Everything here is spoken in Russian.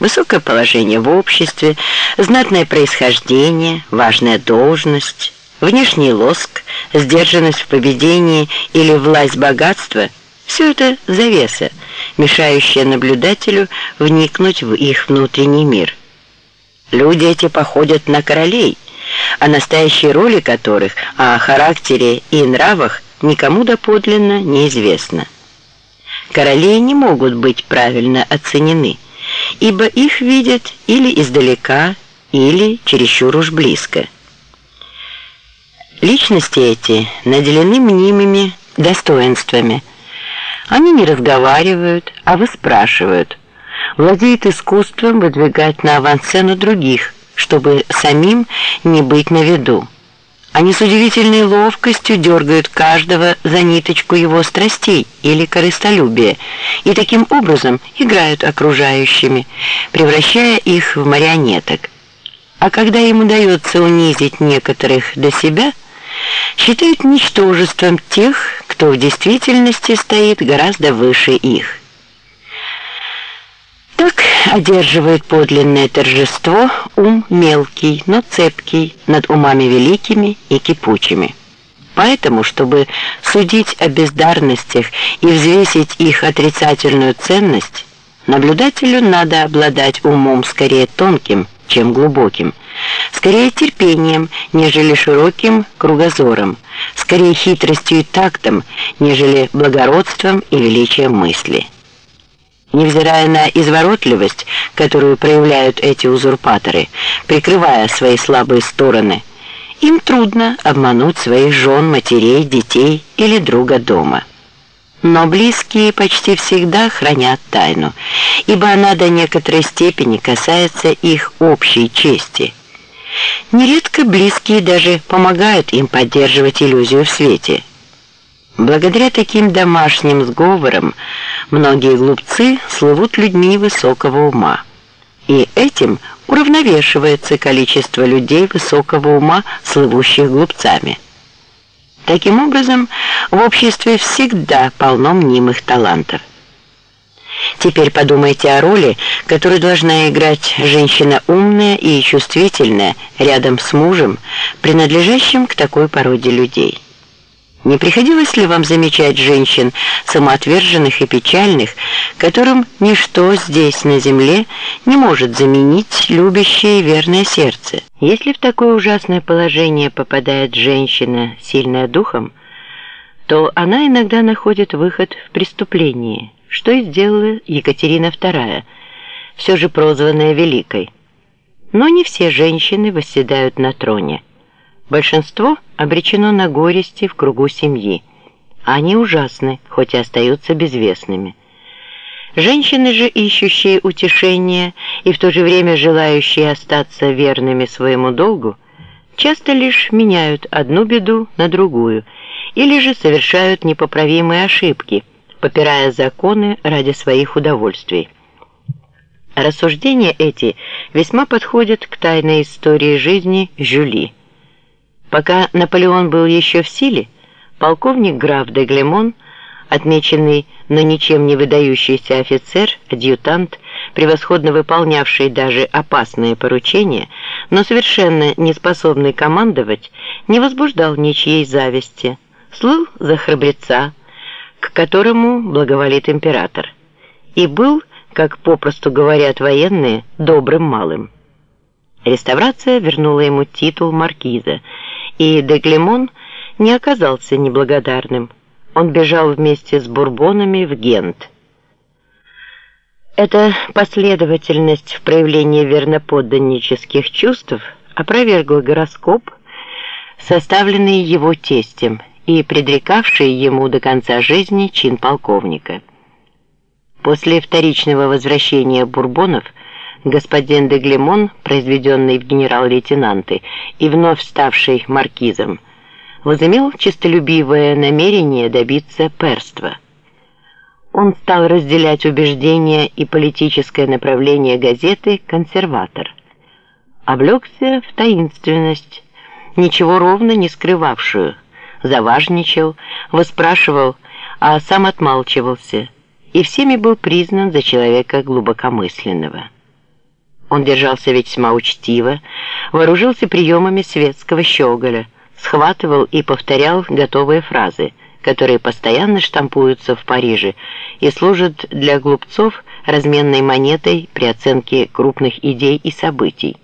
Высокое положение в обществе, знатное происхождение, важная должность, внешний лоск, сдержанность в поведении или власть богатства – все это завеса, мешающая наблюдателю вникнуть в их внутренний мир. Люди эти походят на королей, о настоящей роли которых, о характере и нравах никому доподлинно неизвестно. Короли не могут быть правильно оценены, ибо их видят или издалека, или чересчур уж близко. Личности эти наделены мнимыми достоинствами. Они не разговаривают, а выспрашивают. Владеют искусством выдвигать на авансцену других, чтобы самим не быть на виду. Они с удивительной ловкостью дергают каждого за ниточку его страстей или корыстолюбия и таким образом играют окружающими, превращая их в марионеток. А когда им удается унизить некоторых до себя, считают ничтожеством тех, кто в действительности стоит гораздо выше их. Так одерживает подлинное торжество ум мелкий, но цепкий над умами великими и кипучими. Поэтому, чтобы судить о бездарностях и взвесить их отрицательную ценность, наблюдателю надо обладать умом скорее тонким, чем глубоким, скорее терпением, нежели широким кругозором, скорее хитростью и тактом, нежели благородством и величием мысли невзирая на изворотливость, которую проявляют эти узурпаторы, прикрывая свои слабые стороны, им трудно обмануть своих жен, матерей, детей или друга дома. Но близкие почти всегда хранят тайну, ибо она до некоторой степени касается их общей чести. Нередко близкие даже помогают им поддерживать иллюзию в свете – Благодаря таким домашним сговорам многие глупцы слывут людьми высокого ума. И этим уравновешивается количество людей высокого ума, слывущих глупцами. Таким образом, в обществе всегда полно мнимых талантов. Теперь подумайте о роли, которую должна играть женщина умная и чувствительная рядом с мужем, принадлежащим к такой породе людей. Не приходилось ли вам замечать женщин самоотверженных и печальных, которым ничто здесь на земле не может заменить любящее и верное сердце? Если в такое ужасное положение попадает женщина, сильная духом, то она иногда находит выход в преступлении, что и сделала Екатерина II, все же прозванная Великой. Но не все женщины восседают на троне. Большинство обречено на горести в кругу семьи. Они ужасны, хоть и остаются безвестными. Женщины же, ищущие утешения и в то же время желающие остаться верными своему долгу, часто лишь меняют одну беду на другую или же совершают непоправимые ошибки, попирая законы ради своих удовольствий. Рассуждения эти весьма подходят к тайной истории жизни Жюли. Пока Наполеон был еще в силе, полковник граф де Глемон, отмеченный, но ничем не выдающийся офицер, адъютант, превосходно выполнявший даже опасные поручения, но совершенно не способный командовать, не возбуждал ничьей зависти, слыл за храбреца, к которому благоволит император, и был, как попросту говорят военные, добрым малым. Реставрация вернула ему титул маркиза, и Деглемон не оказался неблагодарным. Он бежал вместе с бурбонами в Гент. Эта последовательность в проявлении верноподданнических чувств опровергла гороскоп, составленный его тестем и предрекавший ему до конца жизни чин полковника. После вторичного возвращения бурбонов – господин де Глемон, произведенный в генерал-лейтенанты и вновь ставший маркизом, возымел честолюбивое намерение добиться перства. Он стал разделять убеждения и политическое направление газеты «Консерватор». Облегся в таинственность, ничего ровно не скрывавшую, заважничал, выспрашивал, а сам отмалчивался, и всеми был признан за человека глубокомысленного. Он держался весьма учтиво, вооружился приемами светского щеголя, схватывал и повторял готовые фразы, которые постоянно штампуются в Париже и служат для глупцов разменной монетой при оценке крупных идей и событий.